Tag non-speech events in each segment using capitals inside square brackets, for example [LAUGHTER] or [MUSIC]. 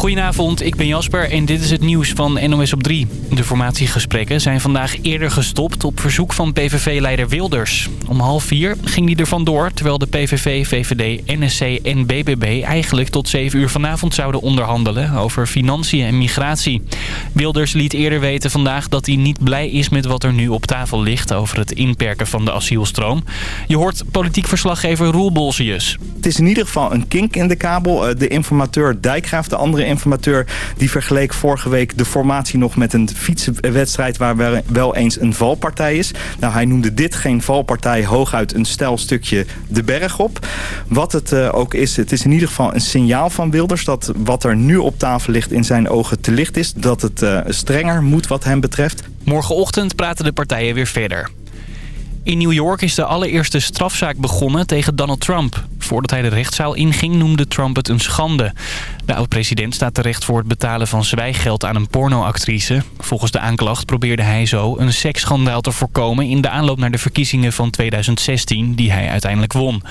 Goedenavond, ik ben Jasper en dit is het nieuws van NOS op 3. De formatiegesprekken zijn vandaag eerder gestopt op verzoek van PVV-leider Wilders. Om half vier ging die er vandoor, terwijl de PVV, VVD, NSC en BBB eigenlijk tot 7 uur vanavond zouden onderhandelen over financiën en migratie. Wilders liet eerder weten vandaag dat hij niet blij is met wat er nu op tafel ligt over het inperken van de asielstroom. Je hoort politiek verslaggever Roel Bolsius. Het is in ieder geval een kink in de kabel. Eh, de informateur Dijkgraaf, de andere informateur... die vergeleek vorige week de formatie nog met een fietsenwedstrijd... waar wel eens een valpartij is. Nou, hij noemde dit geen valpartij, hooguit een stijlstukje de berg op. Wat het uh, ook is, het is in ieder geval een signaal van Wilders... dat wat er nu op tafel ligt in zijn ogen te licht is. Dat het uh, strenger moet wat hem betreft. Morgenochtend praten de partijen weer verder. In New York is de allereerste strafzaak begonnen tegen Donald Trump. Voordat hij de rechtszaal inging noemde Trump het een schande. De oud-president staat terecht voor het betalen van zwijggeld aan een pornoactrice. Volgens de aanklacht probeerde hij zo een seksschandaal te voorkomen... in de aanloop naar de verkiezingen van 2016 die hij uiteindelijk won.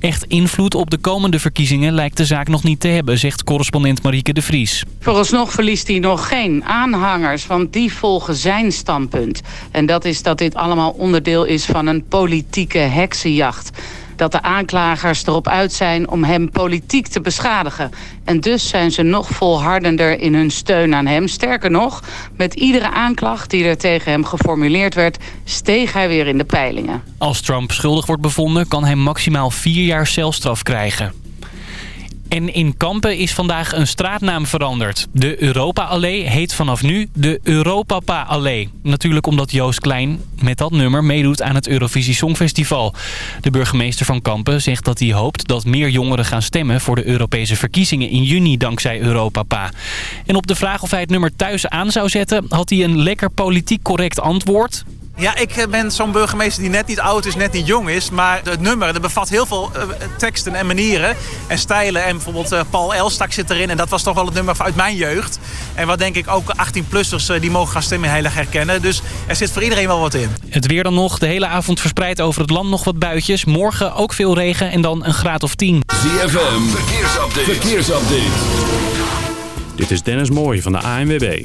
Echt invloed op de komende verkiezingen lijkt de zaak nog niet te hebben, zegt correspondent Marieke de Vries. Vooralsnog verliest hij nog geen aanhangers, want die volgen zijn standpunt. En dat is dat dit allemaal onderdeel is van een politieke heksenjacht dat de aanklagers erop uit zijn om hem politiek te beschadigen. En dus zijn ze nog volhardender in hun steun aan hem. Sterker nog, met iedere aanklacht die er tegen hem geformuleerd werd... steeg hij weer in de peilingen. Als Trump schuldig wordt bevonden, kan hij maximaal vier jaar celstraf krijgen. En in Kampen is vandaag een straatnaam veranderd. De Europa-allee heet vanaf nu de Europapa-allee. Natuurlijk omdat Joost Klein met dat nummer meedoet aan het Eurovisie Songfestival. De burgemeester van Kampen zegt dat hij hoopt dat meer jongeren gaan stemmen... voor de Europese verkiezingen in juni dankzij Europapa. En op de vraag of hij het nummer thuis aan zou zetten... had hij een lekker politiek correct antwoord. Ja, ik eh, ben zo'n burgemeester die net niet oud is, net niet jong is. Maar het nummer dat bevat heel veel uh, teksten en manieren en stijlen. En bijvoorbeeld uh, Paul Elstak zit erin. En dat was toch wel het nummer uit mijn jeugd. En wat denk ik ook 18-plussers uh, die mogen gaan stemmen heel erg herkennen. Dus er zit voor iedereen wel wat in. Het weer dan nog. De hele avond verspreid over het land nog wat buitjes. Morgen ook veel regen en dan een graad of 10. ZFM, verkeersupdate. verkeersupdate. Dit is Dennis Mooij van de ANWB.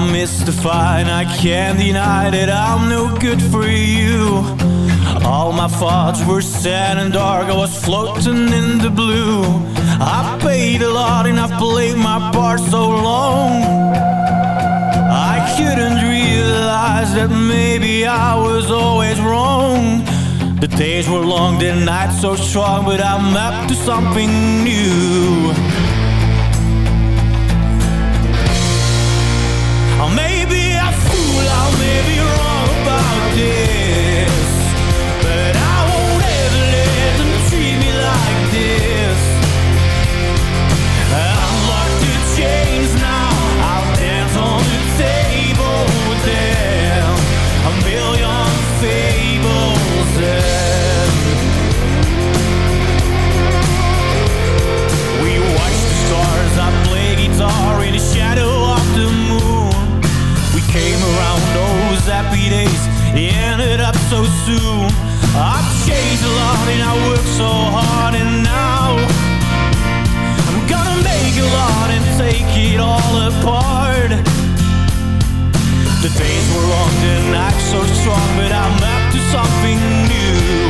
I'm mystified, I can't deny that I'm no good for you. All my thoughts were sad and dark, I was floating in the blue. I paid a lot and I've played my part so long. I couldn't realize that maybe I was always wrong. The days were long, the nights so strong, but I'm up to something new. Fool, I may be wrong about this so soon. I've changed a lot and I worked so hard and now I'm gonna make a lot and take it all apart. The days were long, the nights so strong But I'm up to something new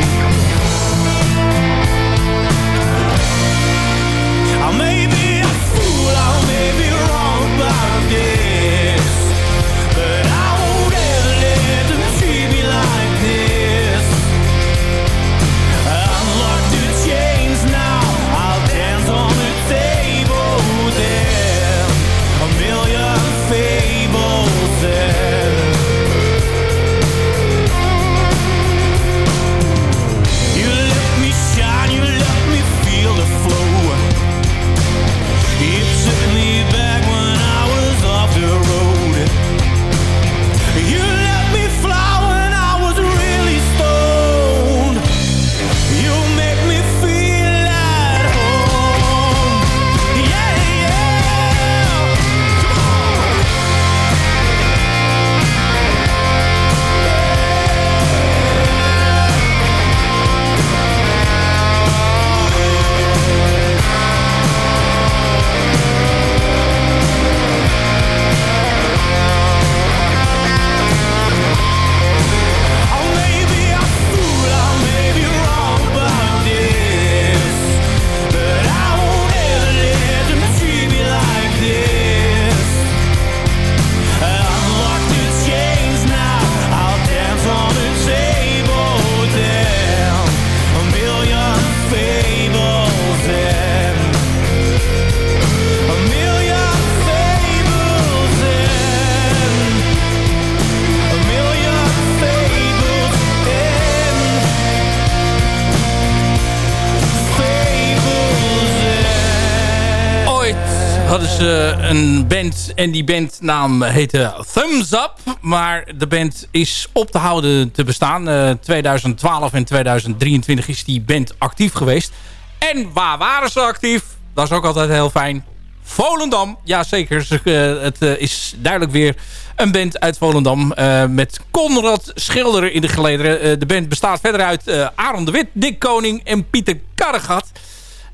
een band en die bandnaam heette Thumbs Up. Maar de band is op te houden te bestaan. Uh, 2012 en 2023 is die band actief geweest. En waar waren ze actief? Dat is ook altijd heel fijn. Volendam, jazeker. Uh, het uh, is duidelijk weer een band uit Volendam. Uh, met Conrad Schilder in de gelederen. de band bestaat verder uit Aaron de Wit, Dick Koning en Pieter Karregat.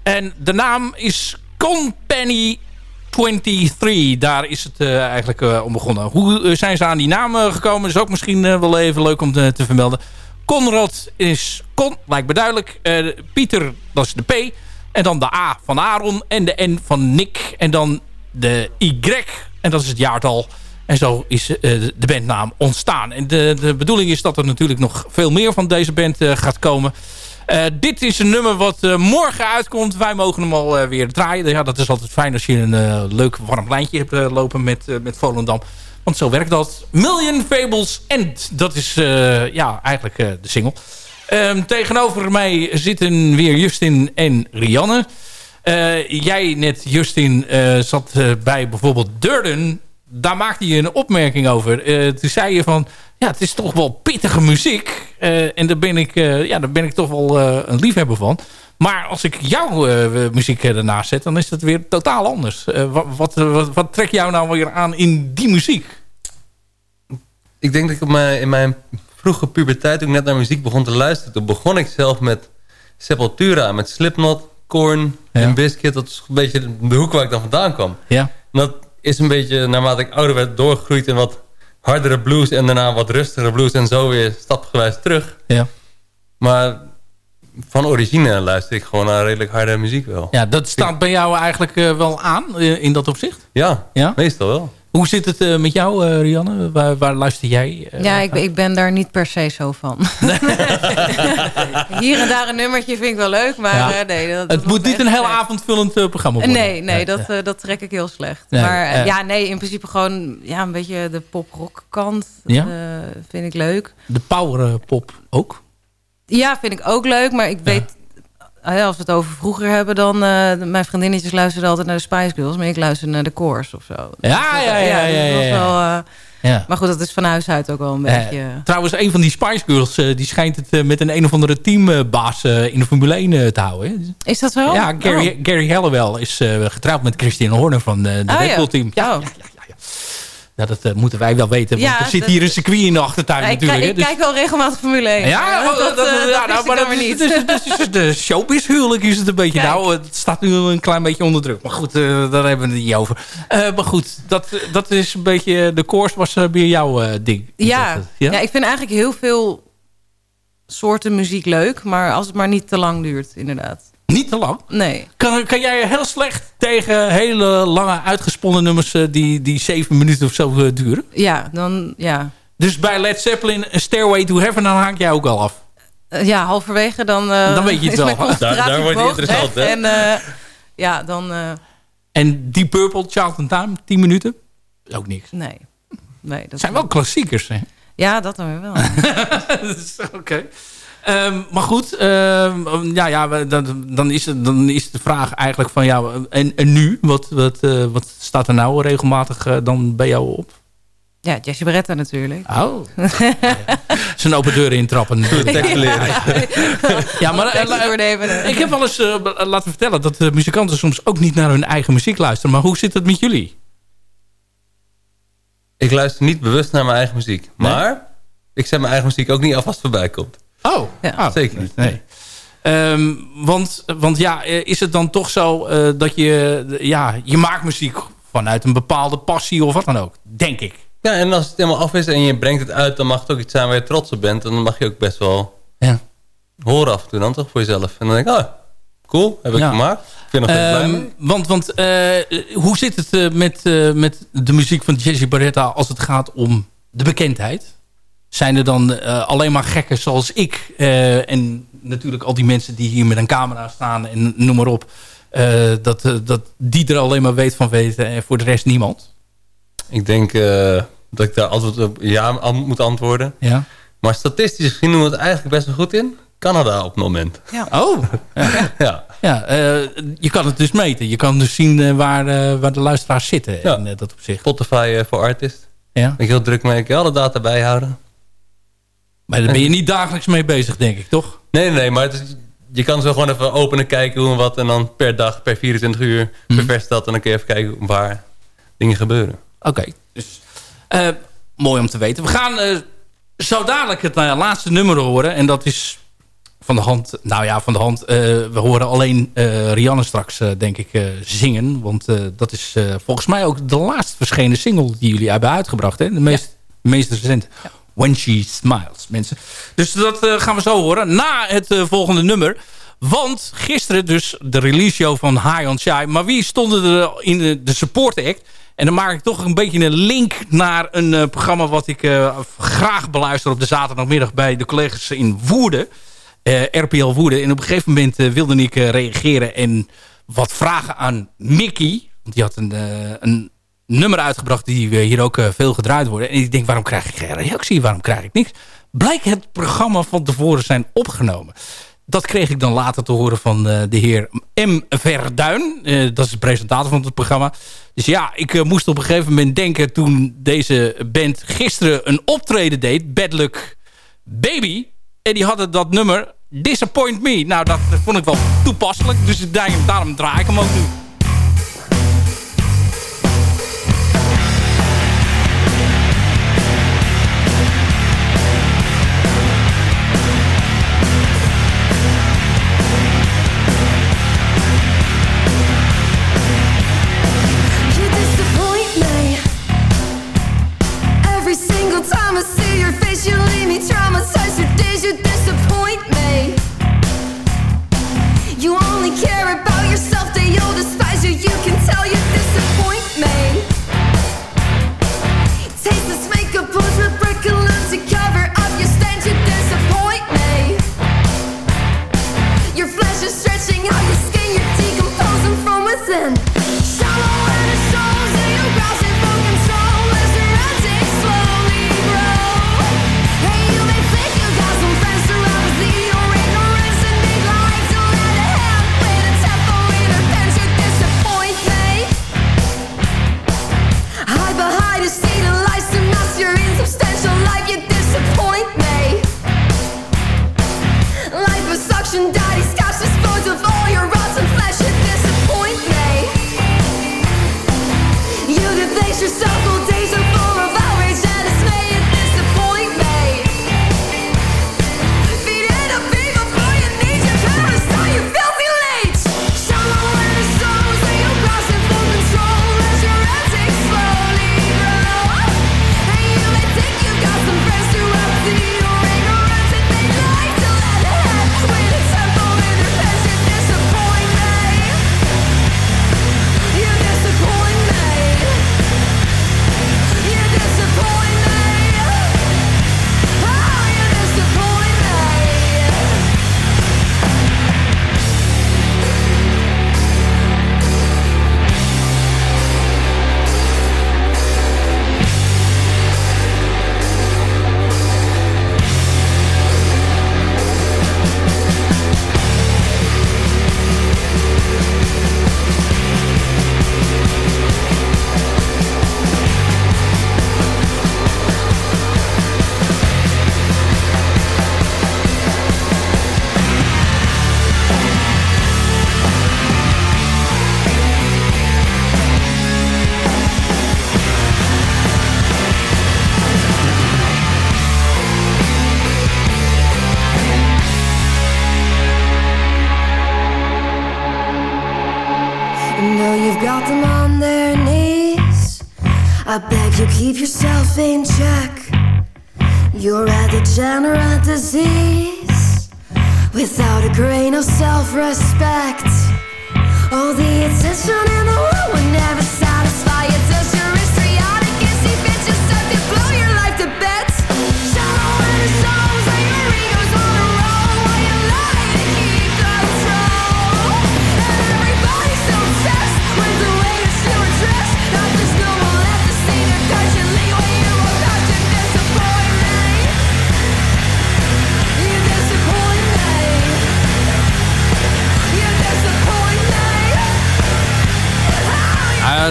En de naam is Company 23. Daar is het uh, eigenlijk uh, om begonnen. Hoe uh, zijn ze aan die naam gekomen? Is ook misschien wel even leuk om te, te vermelden. Conrad is Con, lijkt me duidelijk. Pieter, dat is de P. En dan de A van Aaron. En de N van Nick. En dan de Y. En dat is het jaartal. En zo is de bandnaam ontstaan. En de, de bedoeling is dat er natuurlijk nog veel meer van deze band gaat komen. Uh, dit is een nummer wat uh, morgen uitkomt. Wij mogen hem al uh, weer draaien. Ja, dat is altijd fijn als je een leuk warm lijntje hebt lopen met, met Volendam. Want zo werkt dat. Million Fables End. Dat is ja, eigenlijk de single. Um, tegenover mij zitten weer Justin en Rianne. jij net, Justin, zat bij bijvoorbeeld Durden. Daar maakte je een opmerking over. toen zei je van ja, het is toch wel pittige muziek. Uh, en daar ben, ik, uh, ja, daar ben ik toch wel uh, een liefhebber van. Maar als ik jouw muziek ernaast zet, dan is het weer totaal anders. Wat, wat, wat, trekt jou nou weer aan in die muziek? Ik denk dat ik op mijn, in mijn vroege puberteit, toen ik net naar muziek begon te luisteren... toen begon ik zelf met Sepultura, met Slipknot, Korn ja. en Biscuit. Dat is een beetje de hoek waar ik dan vandaan kwam. Ja. En dat is een beetje, naarmate ik ouder werd, doorgegroeid in wat hardere blues en daarna wat rustigere blues en zo weer stapgewijs terug. Ja. Maar van origine luister ik gewoon naar redelijk harde muziek wel. Ja, dat staat bij jou eigenlijk uh, wel aan uh, in dat opzicht? Ja, ja? meestal wel. Hoe zit het uh, met jou, uh, Rianne? Waar, waar, luister jij? Uh, ja, ik, ik, ben daar niet per se zo van. [LAUGHS] Hier en daar een nummertje vind ik wel leuk, maar ja. nee. Dat, het moet niet een heel avondvullend programma worden. Nee, nee dat, dat trek ik heel slecht. maar ja, nee, in principe gewoon ja, een beetje de pop-rock kant vind ik leuk. De power pop ook? Ja, vind ik ook leuk, maar ik weet als we het over vroeger hebben, dan... Uh, mijn vriendinnetjes luisterden altijd naar de Spice Girls... maar ik luister naar de Coors of zo. Ja, ja, ja. ja, ja, ja, wel, uh, ja. Maar goed, dat is van huis uit ook wel een uh, beetje... Trouwens, een van die Spice Girls... die schijnt het met een een of andere teambaas in de Formule 1 te houden. Hè? Is dat zo? Ja, Gary, oh. Gary is getrouwd met Christian Horner van de oh, Red Bull team. Ja. Ja, dat uh, moeten wij wel weten. Want ja, er zit hier een circuit in de achtertuin ja, natuurlijk. Ik, ik dus... kijk wel regelmatig Formule 1. Ja, dat, dat, dat, uh, ja, nou, maar dat, niet. Dus, dus, dus, de showbiz huwelijk is het een beetje. Kijk. Nou, het staat nu een klein beetje onder druk. Maar goed, uh, daar hebben we het niet over. maar goed, dat, dat is een beetje... De koers was bij jouw ding. Ja? ja, ik vind eigenlijk heel veel soorten muziek leuk. Maar als het maar niet te lang duurt, inderdaad. Niet te lang? Nee. Kan, kan jij heel slecht tegen hele lange uitgesponnen nummers... die, die zeven minuten of zo duren? Ja, dan ja. Dus bij Led Zeppelin, Stairway to Heaven, dan haak jij ook al af? Uh, ja, halverwege dan... Uh, dan weet je het [LAUGHS] wel. Daar, daar wordt het interessant, hè? En uh, ja, dan... En Deep Purple, Child in Time, 10 minuten? Ook niks. Nee. nee dat zijn wel klassiekers, hè? Ja, dat dan weer wel. [LAUGHS] Oké. Okay. Um, maar goed, um, ja, ja, dan, dan, is het, dan is de vraag eigenlijk van ja, en, en nu? Wat, wat, uh, wat staat er nou regelmatig uh, dan bij jou op? Ja, Jessie Beretta natuurlijk. Oh. [LAUGHS] Zijn open deuren intrappen. Leren. ja, maar uh, ik heb wel eens laten vertellen dat de muzikanten soms ook niet naar hun eigen muziek luisteren. Maar hoe zit het met jullie? Ik luister niet bewust naar mijn eigen muziek. Maar nee? ik zet mijn eigen muziek ook niet af als het voorbij komt. Oh, ja. Oh, zeker niet. Nee. Um, want, want ja, is het dan toch zo uh, dat je... Ja, je maakt muziek vanuit een bepaalde passie of wat dan ook. Denk ik. Ja, en als het helemaal af is en je brengt het uit... dan mag het ook iets zijn waar je trots op bent. En dan mag je ook best wel ja. horen af en toe dan toch voor jezelf. En dan denk ik, oh, cool, heb ik ja. gemaakt. Ik vind nog um, blij mee. Want, want uh, hoe zit het uh, met, met de muziek van Jesse Barretta... als het gaat om de bekendheid? Zijn er dan uh, alleen maar gekken zoals ik. Uh, en natuurlijk al die mensen die hier met een camera staan en noem maar op. Uh, dat, dat die er alleen maar weet van weten en voor de rest niemand? Ik denk dat ik daar altijd op ja moet antwoorden. Ja. Maar statistisch gezien doen we het eigenlijk best wel goed in. Canada op het moment. Ja. Oh. [LAUGHS] ja. Ja, eh, je kan het dus meten. Je kan dus zien eh, waar, eh, waar de luisteraars zitten. Ja. In, dat opzicht. Spotify voor artist. Ja. Ik heel druk mee. Ik alle data bijhouden. Maar daar ben je niet dagelijks mee bezig, denk ik, toch? Nee, nee, maar is, je kan zo gewoon even openen, kijken hoe en wat. En dan per dag, per 24 uur, per Mhm. versteld. En dan kun je even kijken waar dingen gebeuren. Oké, dus eh, mooi om te weten. We gaan eh, zo dadelijk het eh, laatste nummer horen. En dat is van de hand... Nou ja, van de hand. we horen alleen Rianne straks, denk ik, zingen. Want dat is volgens mij ook de laatst verschenen single die jullie hebben uitgebracht. Hè? De meest, meest recente. When She Smiles, mensen. Dus dat eh, gaan we zo horen. Na het eh, volgende nummer. Want gisteren dus de release show van High on Shy. Maar wie stonden er in de, support act? En dan maak ik toch een beetje een link naar een eh, programma... wat ik graag beluister op de zaterdagmiddag... bij de collega's in Woerden. RPL Woerden. En op een gegeven moment wilde ik reageren... en wat vragen aan Mickey. Want die had een, een nummer uitgebracht... die eh, hier ook eh, veel gedraaid worden. En ik denk, waarom krijg ik geen reactie? Waarom krijg ik niks? Blijkt het programma van tevoren zijn opgenomen. Dat kreeg ik dan later te horen van eh, de heer M. Verduin. Dat is de presentator van het programma. Dus ja, ik moest op een gegeven moment denken... toen deze band gisteren een optreden deed... Bad Luck Baby. En die hadden dat nummer Disappoint Me. Nou, dat vond ik wel toepasselijk. Dus daarom draai ik hem ook nu.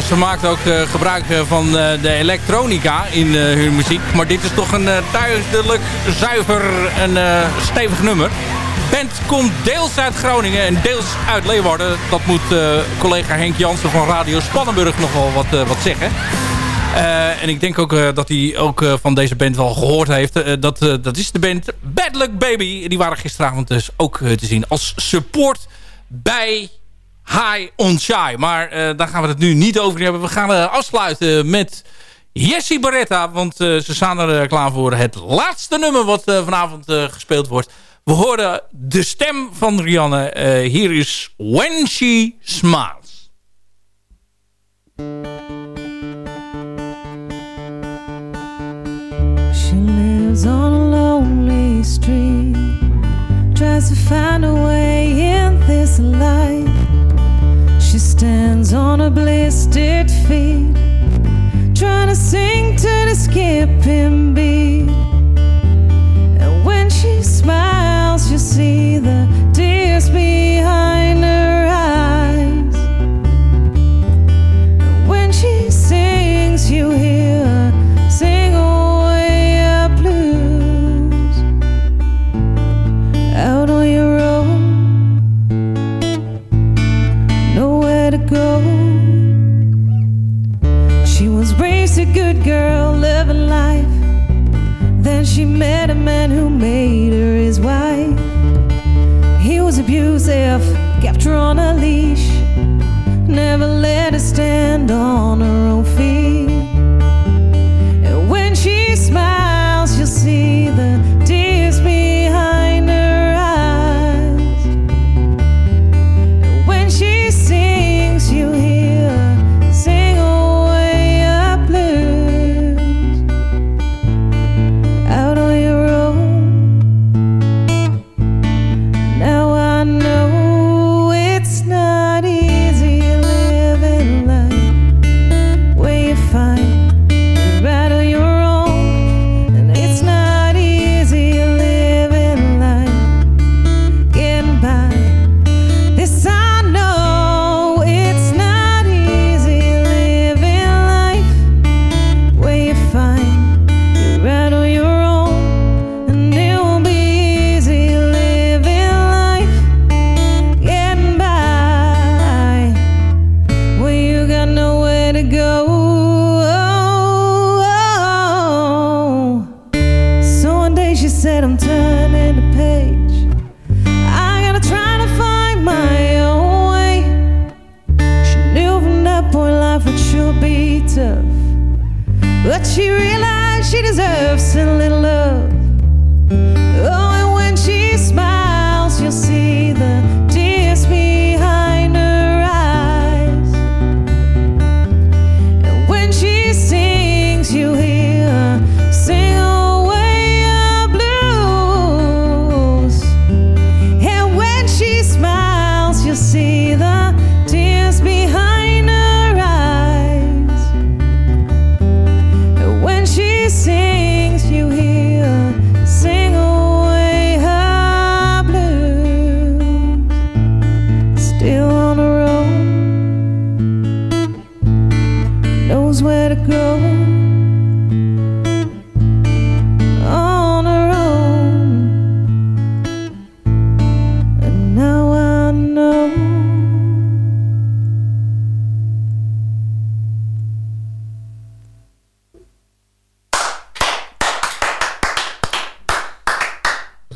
Ze maakt ook gebruik van de elektronica in hun muziek. Maar dit is toch een duidelijk zuiver en stevig nummer. band komt deels uit Groningen en deels uit Leeuwarden. Dat moet collega Henk Jansen van Radio Spannenburg nog wel wat, wat zeggen. En ik denk ook dat hij ook van deze band wel gehoord heeft. dat, dat is de band Bad Luck Baby. Die waren gisteravond dus ook te zien als support bij High on Shy. Maar daar gaan we het nu niet over hebben. We gaan afsluiten met Jessie Barretta. Want ze staan er klaar voor het laatste nummer wat vanavond gespeeld wordt. We horen de stem van Rianne. hier is When She Smiles. lives on lonely street, tries to find a way in this life. She stands on a blistered feet, trying to sing to the skipping beat. And when she smiles, you see the tears behind she met a man who made her his wife. He was abusive, kept her on a leash, never let her stand on her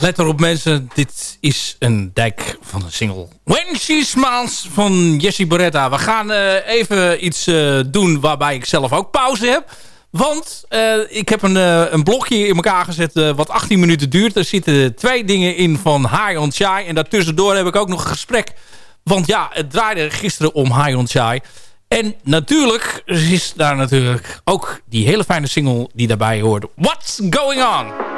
Let erop mensen, dit is een dijk van een single. When She Smiles van Jessie Boretta. We gaan eh, even iets eh, doen waarbij ik zelf ook pauze heb. Want eh, ik heb een, een blokje in elkaar gezet wat 18 minuten duurt. Er zitten twee dingen in van High on Shy. En daartussendoor heb ik ook nog een gesprek. Want ja, het draaide gisteren om High on Shy. En natuurlijk is daar natuurlijk ook die hele fijne single die daarbij hoort. What's Going On?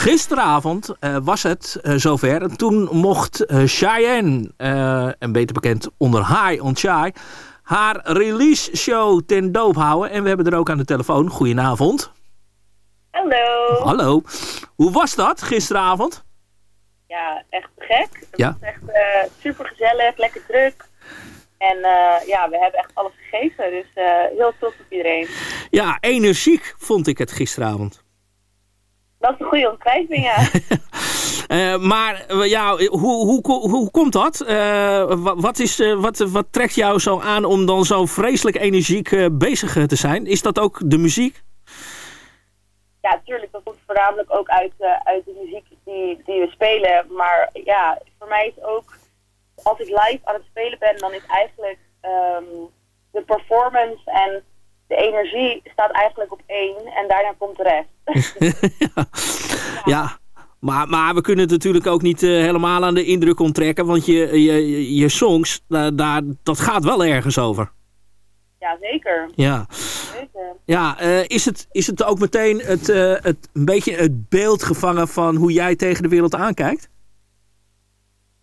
Gisteravond eh, was het eh, zover. En toen mocht eh, Cheyenne, en beter bekend onder High on Shy, haar release show ten doop houden. En we hebben er ook aan de telefoon. Goedenavond. Hallo. Hallo. Hoe was dat gisteravond? Ja, echt gek. Het Ja. was echt super gezellig, lekker druk. En ja, we hebben echt alles gegeven. Dus heel trots op iedereen. Ja, energiek vond ik het gisteravond. Dat is een goede omschrijving, ja. [LAUGHS] Eh, maar eh, ja, hoe, hoe, hoe, hoe komt dat? Eh, wa- wat, is, wat, wat trekt jou zo aan om dan zo vreselijk energiek bezig te zijn? Is dat ook de muziek? ja, natuurlijk. Dat komt voornamelijk ook uit, uit de muziek die, die we spelen. Maar ja, voor mij is ook... Als ik live aan het spelen ben, dan is eigenlijk ehm, de performance en de energie staat eigenlijk op één. En daarna komt de rest. [LAUGHS] Ja, maar, maar we kunnen het natuurlijk ook niet eh, helemaal aan de indruk onttrekken. Want je, je, je songs, daar, dat gaat wel ergens over. ja, zeker. Ja, Zeker. ja eh, is, het, is het ook meteen het, eh, het, een beetje het beeld gevangen van hoe jij tegen de wereld aankijkt?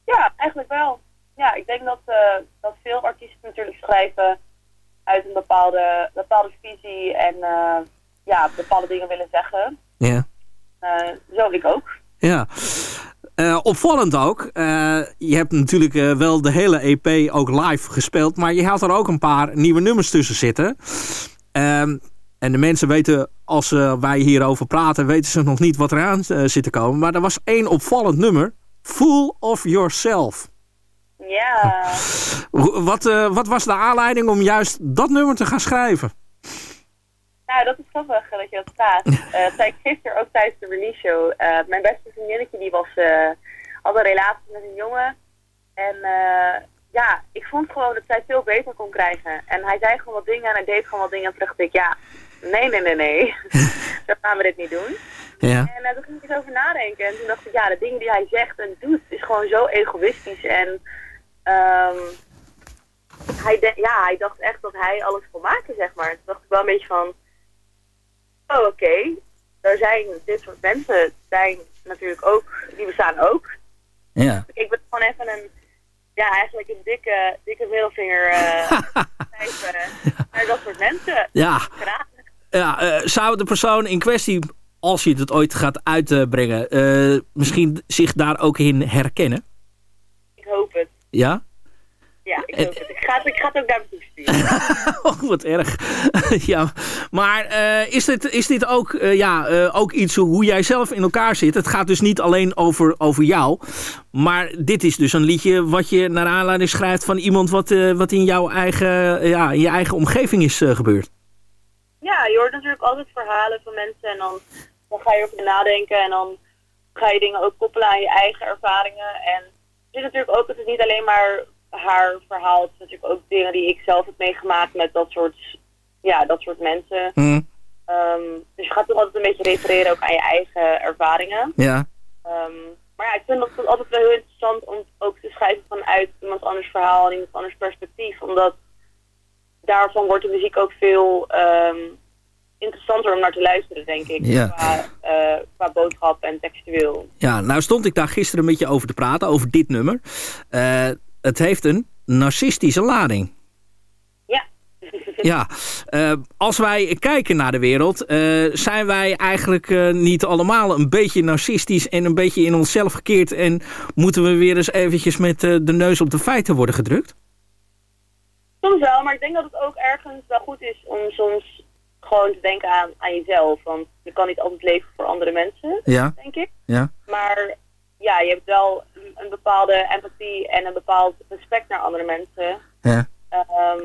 Ja, eigenlijk wel. Ja, ik denk dat, dat veel artiesten natuurlijk schrijven uit een bepaalde, bepaalde visie en eh, ja, bepaalde dingen willen zeggen. Ja. Eh, zo ik ook. Ja. Eh, opvallend ook. je hebt natuurlijk wel de hele EP ook live gespeeld. Maar je had er ook een paar nieuwe nummers tussen zitten. Ehm, en de mensen weten, als wij hierover praten, weten ze nog niet wat eraan zit te komen. Maar er was één opvallend nummer. Full of Yourself. Ja. Wat, eh, wat was de aanleiding om juist dat nummer te gaan schrijven? Nou, dat is grappig dat je dat vraagt. [LAUGHS] Dat zei ik gisteren ook tijdens de release show. Eh, mijn beste vriendinnetje die was, eh, had een relatie met een jongen. En ja, ik vond gewoon dat zij veel beter kon krijgen. En hij zei gewoon wat dingen en hij deed gewoon wat dingen. En toen dacht ik, ja, nee, nee, nee, nee. [LAUGHS] Zo gaan we dit niet doen. Ja. En toen ging ik eens over nadenken. En toen dacht ik, ja, de dingen die hij zegt en doet is gewoon zo egoïstisch. En ehm, hij, de- ja, hij dacht echt dat hij alles kon maken, zeg maar. Toen dacht ik wel een beetje van, oh oké, er zijn dit soort mensen, zijn natuurlijk ook, die bestaan ook. Ja. Ik ben gewoon even een, ja, eigenlijk een dikke, dikke middelvinger [LAUGHS] schrijven naar dat soort mensen. Ja. Graag. Ja, eh, zou de persoon in kwestie, als je het ooit gaat uitbrengen, misschien zich daar ook in herkennen? Ik hoop het. Ja? Ja, ik het. Ik ga, het- ik ga het ook naar me toesturen. [LAUGHS] Oh, wat erg. [LAUGHS] ja, maar eh, is, dit, is dit ook, eh, ja, eh, ook iets hoe jij zelf in elkaar zit? Het gaat dus niet alleen over, over jou. Maar dit is dus een liedje wat je naar aanleiding schrijft van iemand wat, wat in jouw eigen, ja, in je eigen omgeving is gebeurd. Ja, je hoort natuurlijk altijd verhalen van mensen en dan, dan ga je erover nadenken en dan ga je dingen ook koppelen aan je eigen ervaringen. En is natuurlijk ook, het is niet alleen maar haar verhaal, het is natuurlijk ook dingen die ik zelf heb meegemaakt met dat soort, ja, dat soort mensen. Ehm, dus je gaat toch altijd een beetje refereren ook aan je eigen ervaringen. Ja. Ehm, maar ja, ik vind dat het altijd wel heel interessant om ook te schrijven vanuit iemand anders verhaal en iemand anders perspectief. Omdat daarvan wordt de muziek ook veel ehm, interessanter om naar te luisteren, denk ik. Ja. Qua, eh, qua boodschap en textueel. Ja, nou stond ik daar gisteren een beetje over te praten, over dit nummer. Eh, het heeft een narcistische lading. Ja. [LAUGHS] Ja, eh, als wij kijken naar de wereld, zijn wij eigenlijk niet allemaal een beetje narcistisch en een beetje in onszelf gekeerd en moeten we weer eens eventjes met de neus op de feiten worden gedrukt? Soms wel, maar ik denk dat het ook ergens wel goed is om soms gewoon te denken aan, aan jezelf. Want je kan niet altijd leven voor andere mensen, Ja. denk ik. Ja. Maar ja, je hebt wel een, een bepaalde empathie en een bepaald respect naar andere mensen. Ja. Ehm,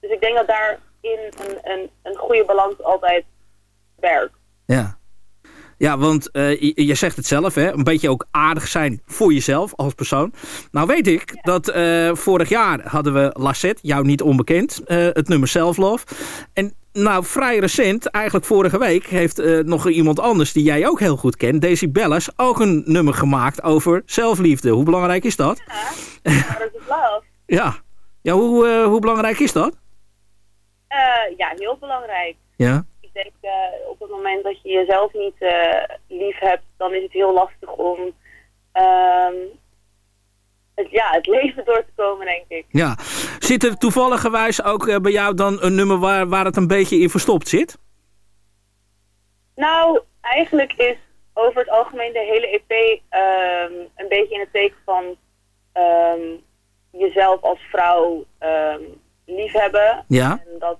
dus ik denk dat daarin een, een, een goede balans altijd werkt. Ja. Ja, want eh, je, je zegt het zelf, hè? een beetje ook aardig zijn voor jezelf als persoon. Nou weet ik dat eh, vorig jaar hadden we Lassette, jou niet onbekend, eh, het nummer Self Love. En nou, vrij recent, eigenlijk vorige week, heeft nog iemand anders die jij ook heel goed kent, Daisy Bellis, ook een nummer gemaakt over zelfliefde. Hoe belangrijk is dat? Matters of Love. [LAUGHS] Ja. Ja, hoe, hoe belangrijk is dat? Ja, heel belangrijk. Ja. Ik denk eh, op het moment dat je jezelf niet eh, lief hebt, dan is het heel lastig om ehm, het, ja, het leven door te komen, denk ik. Ja. Zit er toevalligerwijs ook eh, bij jou dan een nummer waar, waar het een beetje in verstopt zit? Nou, eigenlijk is over het algemeen de hele EP ehm, een beetje in het teken van ehm, jezelf als vrouw ehm, liefhebben. Ja. En dat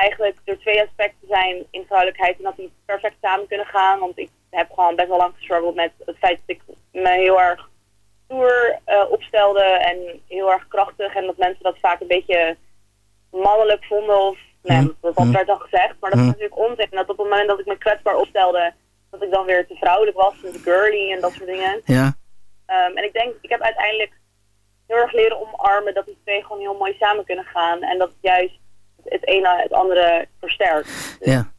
eigenlijk er twee aspecten zijn in vrouwelijkheid en dat die perfect samen kunnen gaan. Want ik heb gewoon best wel lang gestruggeld met het feit dat ik me heel erg stoer eh, opstelde en heel erg krachtig. En dat mensen dat vaak een beetje mannelijk vonden of nee, dat dat werd al gezegd. Maar dat is Mhm. natuurlijk onzin. En dat op het moment dat ik me kwetsbaar opstelde, dat ik dan weer te vrouwelijk was en te girly en dat soort dingen. Ja. Ehm, en ik denk, ik heb uiteindelijk heel erg leren omarmen dat die twee gewoon heel mooi samen kunnen gaan. En dat het juist het ene het andere versterkt. Ja.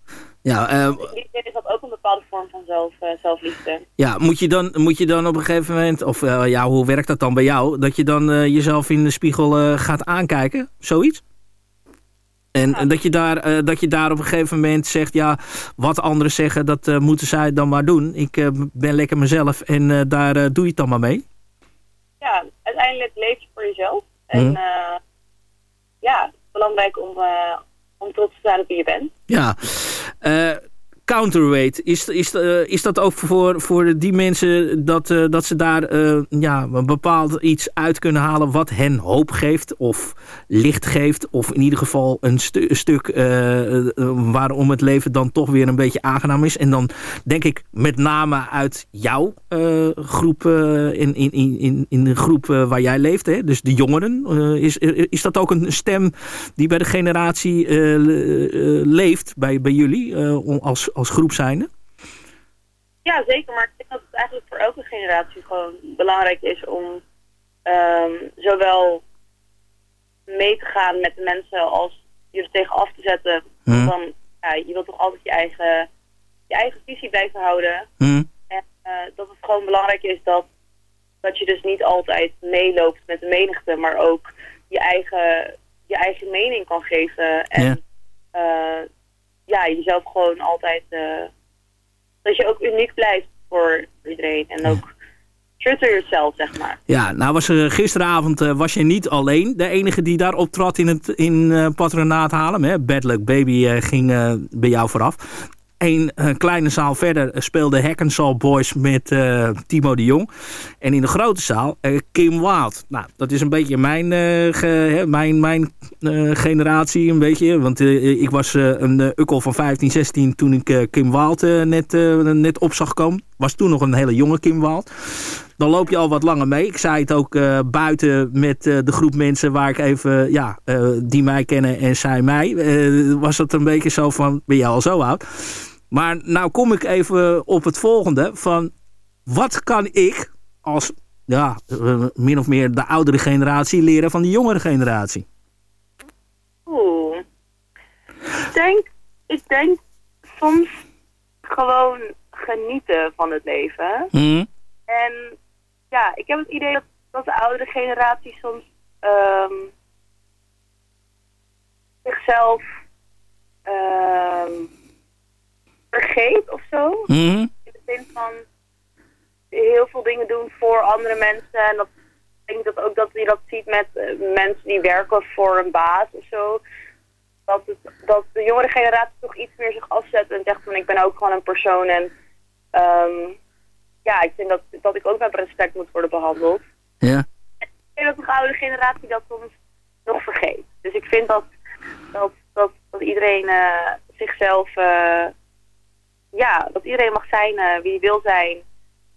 Ja, In die zin is dat ook een bepaalde vorm van zelf, eh, zelfliefde. ja moet, je dan, moet je dan op een gegeven moment, of eh, ja, hoe werkt dat dan bij jou? Dat je dan jezelf in de spiegel gaat aankijken, zoiets? En en dat, je daar, dat je daar op een gegeven moment zegt, ja, wat anderen zeggen, dat moeten zij dan maar doen. Ik ben lekker mezelf en daar doe je het dan maar mee. Ja, uiteindelijk leef je voor jezelf. En Mhm. eh, ja, het is belangrijk om, eh, om trots te zijn op wie je bent. Ja. Counterweight, is, is, eh, is dat ook voor, voor die mensen dat, eh, dat ze daar eh, ja, een bepaald iets uit kunnen halen wat hen hoop geeft of licht geeft of in ieder geval een, stu- een stuk waarom het leven dan toch weer een beetje aangenaam is. En dan denk ik met name uit jouw groep, in, in, in, in, de groep waar jij leeft, hè? dus de jongeren. Is, is dat ook een stem die bij de generatie le- leeft bij, bij jullie om- als, als groep zijnde? Ja, zeker. Maar ik denk dat het eigenlijk voor elke generatie gewoon belangrijk is om ehm, zowel mee te gaan met de mensen als je er tegen af te zetten. Dan, ja, je wilt toch altijd je eigen, je eigen visie blijven houden. Hm? En eh, dat het gewoon belangrijk is dat, dat je dus niet altijd meeloopt met de menigte, maar ook je eigen, je eigen mening kan geven. En eh, ja, jezelf gewoon altijd. eh, dat je ook uniek blijft voor iedereen. En ook to yourself, zeg maar. Ja, nou was er gisteravond eh, was je niet alleen de enige die daar optrad in het in eh, patronaat Haarlem. Hè? Bad Luck Baby eh, ging eh, bij jou vooraf. Een eh, kleine zaal verder speelde Hackensall Boys met eh, Timo de Jong. En in de grote zaal eh, Kim Wild. Nou, dat is een beetje mijn, mijn, mijn generatie. Een beetje, want ik was een ukkel van 15, 16 toen ik Kim Wild net, net op zag komen. Was toen nog een hele jonge Kim Wild dan loop je al wat langer mee. Ik zei het ook buiten met de groep mensen waar ik even, ja, die mij kennen en zij mij. was het een beetje zo van, ben je al zo oud? Maar nou kom ik even op het volgende van, wat kan ik als, ja, eh, min of meer de oudere generatie leren van de jongere generatie? Oeh. Ik denk, ik denk soms gewoon genieten van het leven. Hm? En ja, ik heb het idee dat, dat de oudere generatie soms ehm, zichzelf ehm, vergeet of zo. Hm? In de zin van heel veel dingen doen voor andere mensen. En dat, ik denk dat ook dat je dat ziet met eh, mensen die werken voor een baas of zo. Dat, het, dat de jongere generatie toch iets meer zich afzet en zegt van ik ben ook gewoon een persoon. En ehm, ja, ik vind dat, dat ik ook met respect moet worden behandeld. Ja. Ik denk dat de oude generatie dat soms nog vergeet. Dus ik vind dat, dat, dat, dat iedereen eh, zichzelf, eh, ja, dat iedereen mag zijn eh, wie hij wil zijn.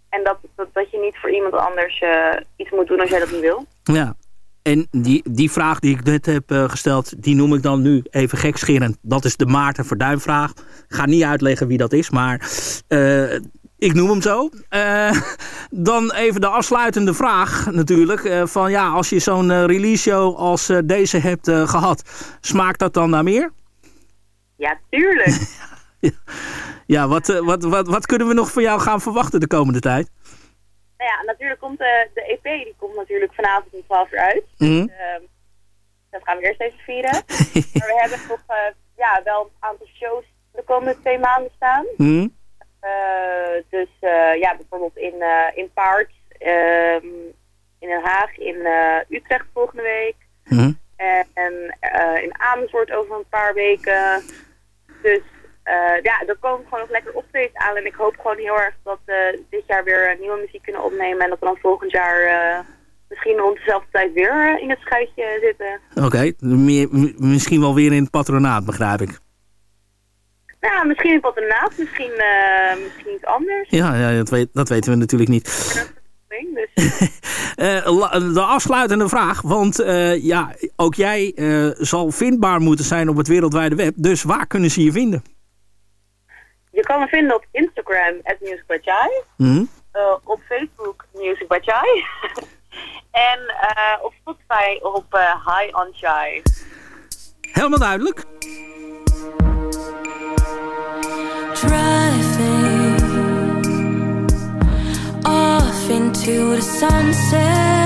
En dat, dat, dat je niet voor iemand anders eh, iets moet doen als jij dat niet wil. Ja. En die, die vraag die ik net heb eh, gesteld, die noem ik dan nu even gekscherend. Dat is de Maarten Verduin vraag. Ik ga niet uitleggen wie dat is, maar ik noem hem zo. Dan even de afsluitende vraag natuurlijk. van ja, als je zo'n release show als deze hebt eh, gehad, smaakt dat dan naar meer? Ja, tuurlijk. [LAUGHS] [LAUGHS] Ja, wat, eh, wat, wat, wat kunnen we nog van jou gaan verwachten de komende tijd? nou ja, natuurlijk komt de, de EP, die komt natuurlijk vanavond om 12 uur uit. Mhm. Dus, ehm, dat gaan we eerst even vieren. [LAUGHS] maar we hebben nog eh, ja, wel een aantal shows de komende twee maanden staan. Hm? Eh, dus eh, ja, bijvoorbeeld in, eh, in Paard, ehm, in Den Haag, in eh, Utrecht volgende week. Hm? En, en eh, in Amersfoort over een paar weken. Dus eh, ja, er komen gewoon nog lekker optredens aan. En ik hoop gewoon heel erg dat we dit jaar weer nieuwe muziek kunnen opnemen. En dat we dan volgend jaar eh, misschien rond dezelfde tijd weer eh, in het schuitje zitten. Oké, misschien wel weer in het patronaat, begrijp ik. Nou, misschien een patronaat, misschien, misschien iets anders. Ja, ja dat, weet, dat weten we natuurlijk niet. Dus [LAUGHS] de afsluitende vraag, want ja, ook jij zal vindbaar moeten zijn op het wereldwijde web. Dus waar kunnen ze je vinden? Je kan me vinden op Instagram, at Music by Chai. Hm? Eh, op Facebook, Music by Chai. [LAUGHS] en eh, op Spotify op eh, High on Chai. Helemaal duidelijk. driving off into the sunset,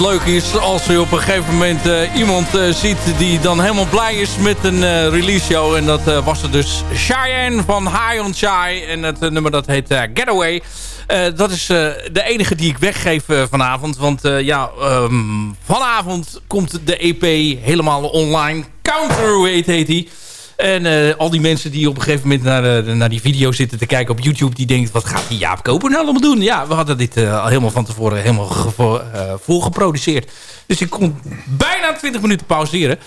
Leuke is als je op een gegeven moment eh, iemand eh, ziet die dan helemaal blij is met een eh, release show. En dat was er dus Cheyenne van High on Shy. En het nummer dat heet Getaway. Dat is de enige die ik weggeef vanavond. Want ja, ehm, vanavond komt de EP helemaal online. Counterweight heet die. En eh, al die mensen die op een gegeven moment naar, eh, naar die video zitten te kijken op YouTube... die denken, wat gaat die Jaap Koper nou allemaal doen? Ja, we hadden dit eh, al helemaal van tevoren helemaal voorgeproduceerd. Dus ik kon bijna 20 minuten pauzeren.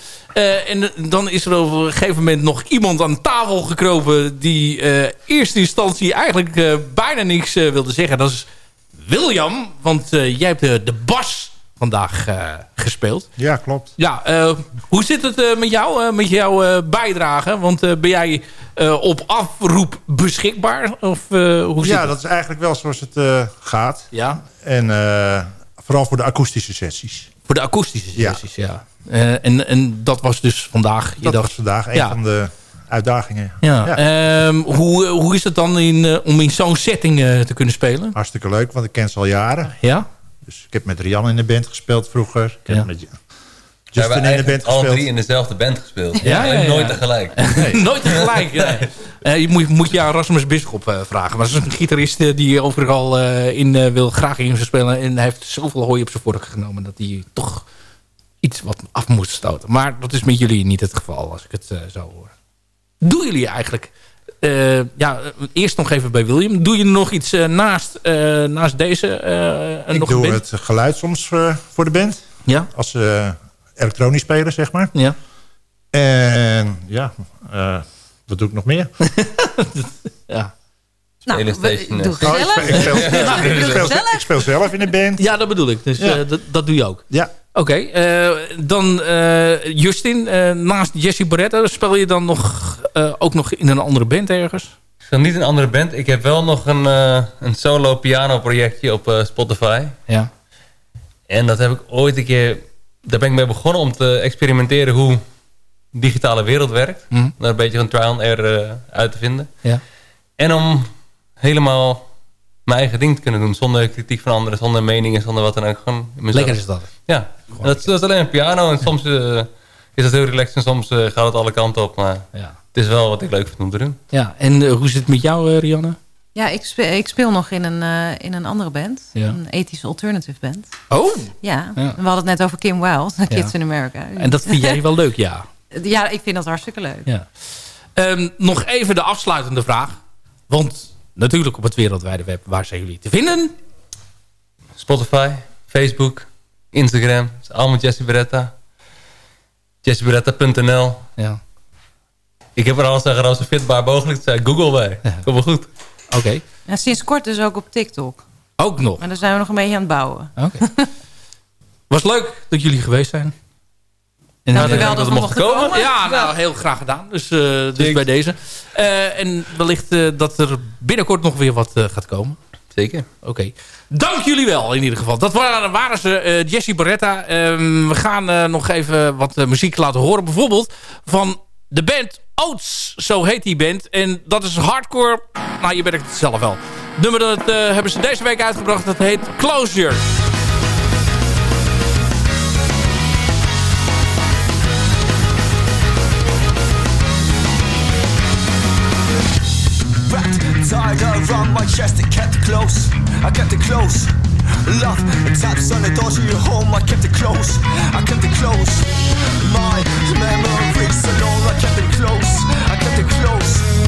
En dan is er op een gegeven moment nog iemand aan tafel gekropen... die eerste instantie eigenlijk bijna niks wilde zeggen. Dat is William, want jij hebt de bas vandaag eh, gespeeld. Ja, klopt. Ja, eh, hoe zit het eh, met jou, met jouw bijdrage? Want ben jij op afroep beschikbaar? Of, hoe zit ja, het? dat is eigenlijk wel zoals het gaat. Ja. En vooral voor de akoestische sessies. Voor de akoestische sessies, ja. En, en dat was dus vandaag. Je Dat dacht, was vandaag een ja. van de uitdagingen. Ja. Ehm, hoe, hoe is het dan in, om in zo'n setting te kunnen spelen? Hartstikke leuk, want ik ken ze al jaren. Ja? Dus ik heb met Rian in de band gespeeld vroeger. Ik heb Ja. met Justin in de band gespeeld. drie in dezelfde band gespeeld. Ja, ja, En ja. nooit tegelijk. [LAUGHS] [LAUGHS] Nooit tegelijk. nee. Eh, je moet, moet je aan Rasmus Bisschop eh, vragen. Maar dat is een gitarist eh, die overal in wil, graag in spelen. En hij heeft zoveel hooi op zijn vork genomen... dat hij toch iets wat af moest stoten. Maar dat is met jullie niet het geval, als ik het zo hoor. Doen jullie eigenlijk... eh, ja, eerst nog even bij William. Doe je nog iets eh, naast, eh, naast deze? eh, Ik nog doe het geluid soms eh, voor de band. Ja. Als uh, elektronisch speler, zeg maar. Ja. En ja, eh, wat doe ik nog meer? [LAUGHS] ja. Nou, we- doe Oh, ik, speel, ik, speel, [LAUGHS] ik, speel, gezellig. ik speel zelf in de band. Ja, dat bedoel ik. Dus Ja. eh, dat, dat doe je ook. Ja. Oké, eh, dan eh, Justin, eh, naast Jesse Barretta speel je dan nog, ook nog in een andere band ergens? Speel niet in een andere band. Ik heb wel nog een, een solo piano projectje op Spotify. Ja. En dat heb ik ooit een keer... Daar ben ik mee begonnen om te experimenteren hoe de digitale wereld werkt. Daar een beetje van trial and error uit te vinden. Ja. En om helemaal mijn eigen ding te kunnen doen. Zonder kritiek van anderen, zonder meningen, zonder wat dan ook. Gewoon mezelf. Lekker is dat. Ja, dat, is- dat is alleen een piano. En soms eh, is dat heel relaxed en soms eh, gaat het alle kanten op. Maar Ja. het is wel wat ik leuk vind om te doen. Ja, en eh, hoe zit het met jou, eh, Rianne? Ja, ik speel, ik speel nog in een, eh, in een andere band. Ja. Een ethische alternative band. Oh! Ja, Ja. we hadden het net over Kim Wilde, [LAUGHS] Kids in America. En dat vind jij wel leuk, ja. [LAUGHS] Ja, ik vind dat hartstikke leuk. ja. Ehm, nog even de afsluitende vraag. Want natuurlijk op het wereldwijde web, waar zijn jullie te vinden? Spotify, Facebook, Instagram. Het is allemaal Jesse Beretta. JesseBeretta.nl Ja. Ik heb er alles aan gedaan zo fitbaar mogelijk. zei Google bij. Kom wel goed. Oké. En sinds kort dus ook op TikTok. Ook nog. Maar daar zijn we nog een beetje aan het bouwen. Oké. [LAUGHS] Was leuk dat jullie geweest zijn. En Dank u wel dat we mochten komen. Ja, nou, heel graag gedaan. Dus, eh, dus bij deze. Eh, en wellicht eh, dat er binnenkort nog weer wat gaat komen. Zeker. Oké. Dank jullie wel in ieder geval. Dat waren, waren ze, Jessie Barretta. Ehm, we gaan nog even wat muziek laten horen. Bijvoorbeeld van de band Oats. Zo heet die band. En dat is hardcore. Nou, je merkt het zelf wel. Het nummer dat hebben ze deze week uitgebracht. Dat heet Closure. Tied around my chest, it kept it close. I kept it close. Love taps on the door to your home. I kept it close. I kept it close. My memories alone. I kept it close. I kept it close.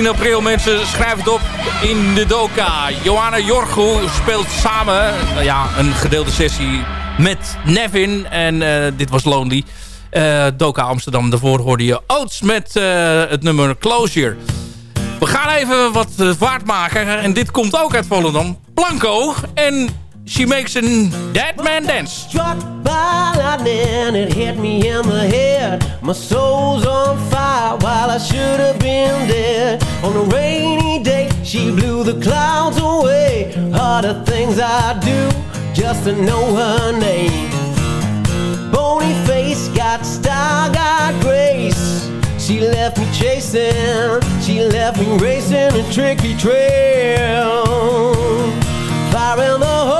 19 april, mensen. Schrijf het op in de Doka. Johanna Jorgo speelt samen uh, ja, een gedeelde sessie met Nevin. En uh, dit was Lonely. Uh, Doka Amsterdam. Daarvoor hoorde je Oats met het nummer Closure. We gaan even wat vaart maken. En dit komt ook uit Volendam. Blanco en She makes a dead man dance. Struck by lightning, it hit me in the head. My soul's on fire while I should have been dead. On a rainy day, she blew the clouds away. The things I do just to know her name. Bony face, got style, got grace. She left me chasing, she left me racing a tricky trail. Fire in the hole,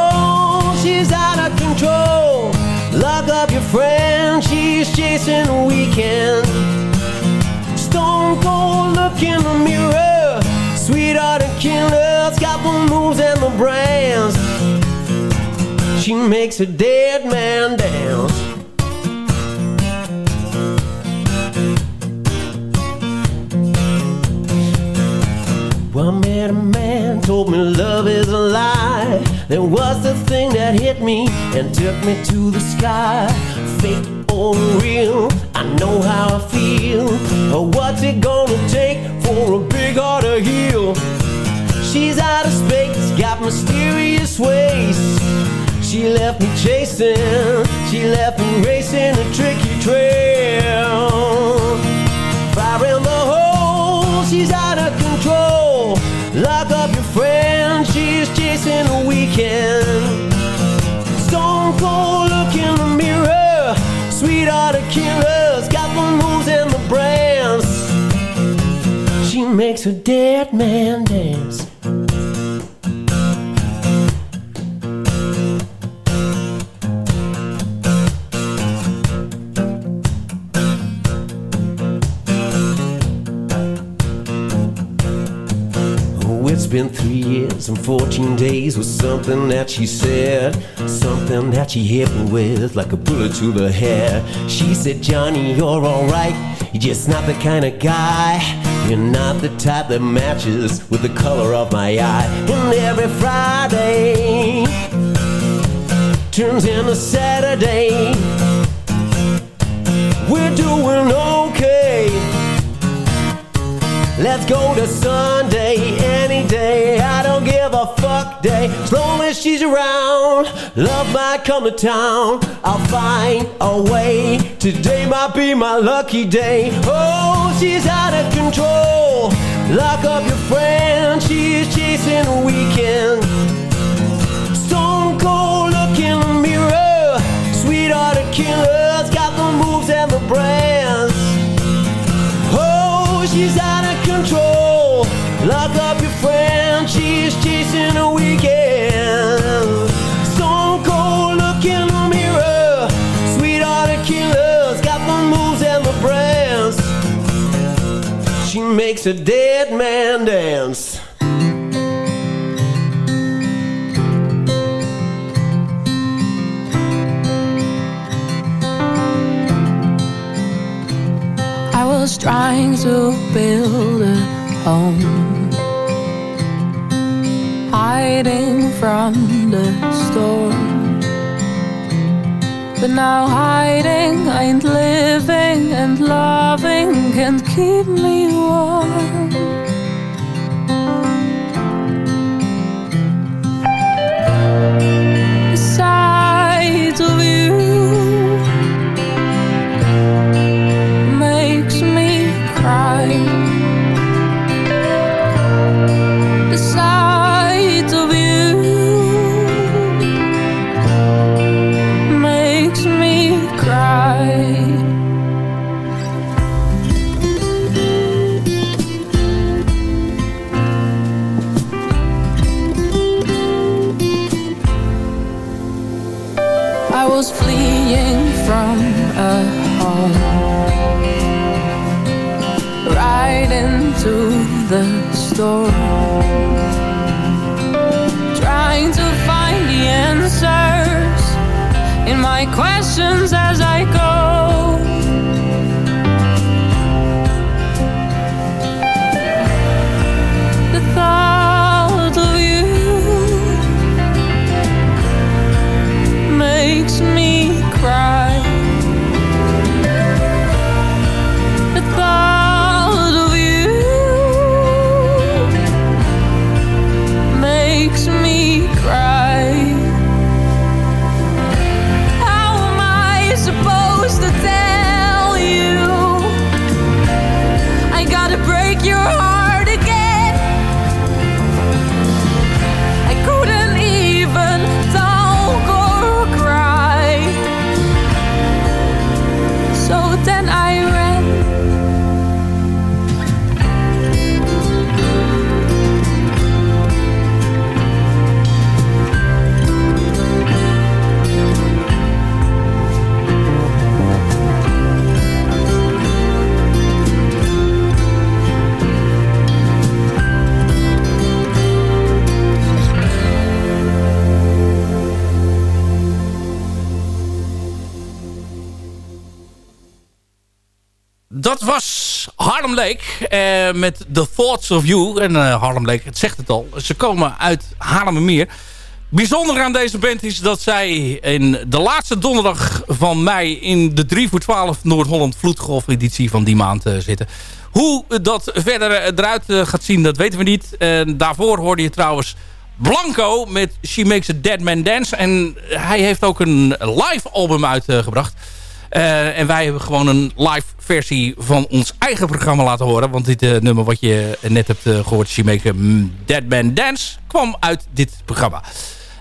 a weekend. Stone cold, look in the mirror. Sweetheart and killer's got the moves and the brands. She makes a dead man dance. Well, I met a man, told me love is a lie. Then was the thing that hit me and took me to the sky? Fake or real, I know how I feel. Oh, what's it gonna take for a big heart to heal? She's out of space, got mysterious ways. She left me chasing, she left me racing a tricky trail. Fire in the hole, she's out of control. Makes a dead man dance. Oh, it's been three years and 14 days with something that she said. Something that she hit me with like a bullet to the head. She said, Johnny, you're alright. You're just not the kind of guy. You're not the type that matches with the color of my eye. And every Friday turns into Saturday. We're doing okay. Let's go to Sunday any day. I don't a fuck day. As long as she's around, love might come to town. I'll find a way. Today might be my lucky day. Oh, she's out of control. Lock up your friend. She's chasing a weekend. Stone cold, look in the mirror. Sweethearted killers got the moves and the brands. Oh, she's out of control. Lock up your friend, she's chasing a weekend. Stone cold, look in the mirror. Sweethearted killers got the moves and the brands. She makes a dead man dance. I was trying to build a home, hiding from the storm. But now hiding ain't living, and loving can't keep me warm. The storm. Trying to find the answers in my questions dat was Harlem Lake eh, met The Thoughts of You. En eh, Harlem Lake, het zegt het al, ze komen uit Haarlemmermeer. Bijzonder aan deze band is dat zij in de laatste donderdag van mei... in de 3 voor 12 Noord-Holland Vloedgolf editie van die maand eh, zitten. Hoe dat verder eruit gaat zien, dat weten we niet. En daarvoor hoorde je trouwens Blanco met She Makes a Dead Man Dance. En hij heeft ook een live album uitgebracht. Uh, en wij hebben gewoon een live versie van ons eigen programma laten horen. Want dit uh, nummer wat je net hebt uh, gehoord, She Make a Dead Man Dance, kwam uit dit programma.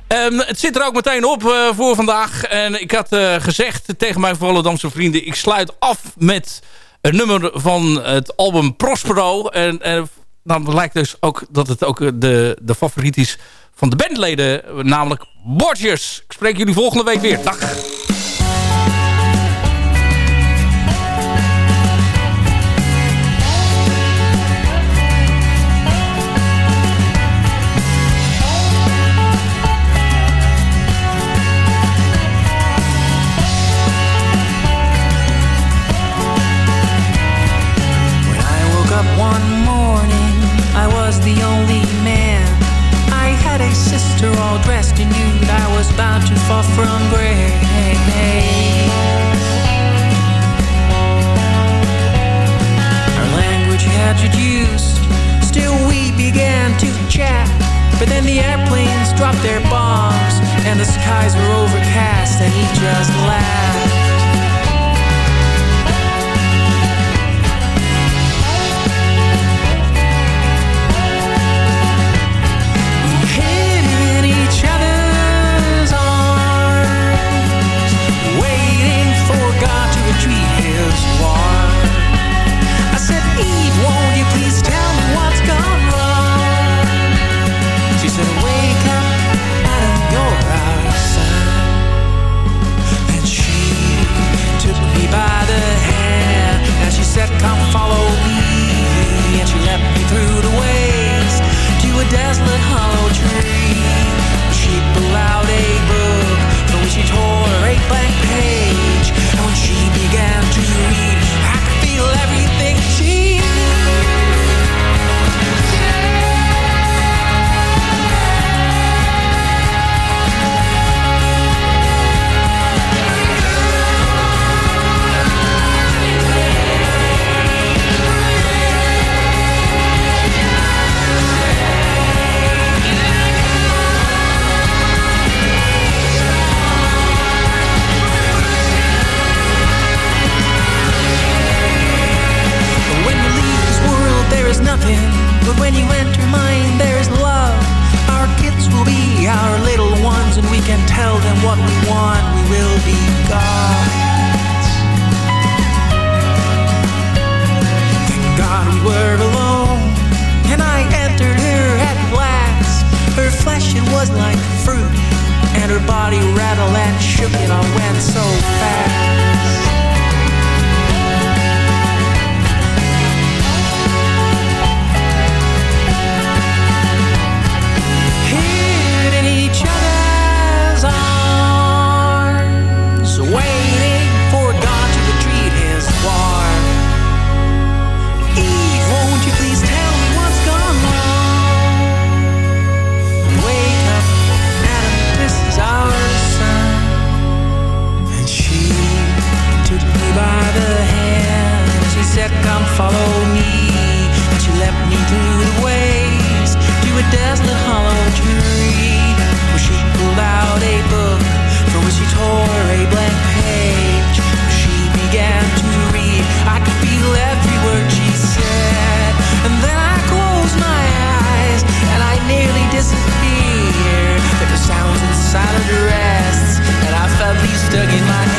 Um, het zit er ook meteen op voor vandaag. En ik had gezegd tegen mijn Volendamse vrienden... ik sluit af met een nummer van het album Prospero. En, en dan blijkt dus ook dat het ook de, de favoriet is van de bandleden. Namelijk Borgers. Ik spreek jullie volgende week weer. Dag. when you enter mine, there's love. Our kids will be our little ones, and we can tell them what we want. We will be gods. Thank God we were alone, and I entered her at last. Her flesh, it was like fruit, and her body rattled and shook, and I went so fast. said, come follow me But she led me through the ways To a desolate hollow tree. Where she pulled out a book From which she tore a blank page. She began to read. I could feel every word she said. And then I closed my eyes And I nearly disappeared. There were sounds inside of the rests And I felt these stuck in my head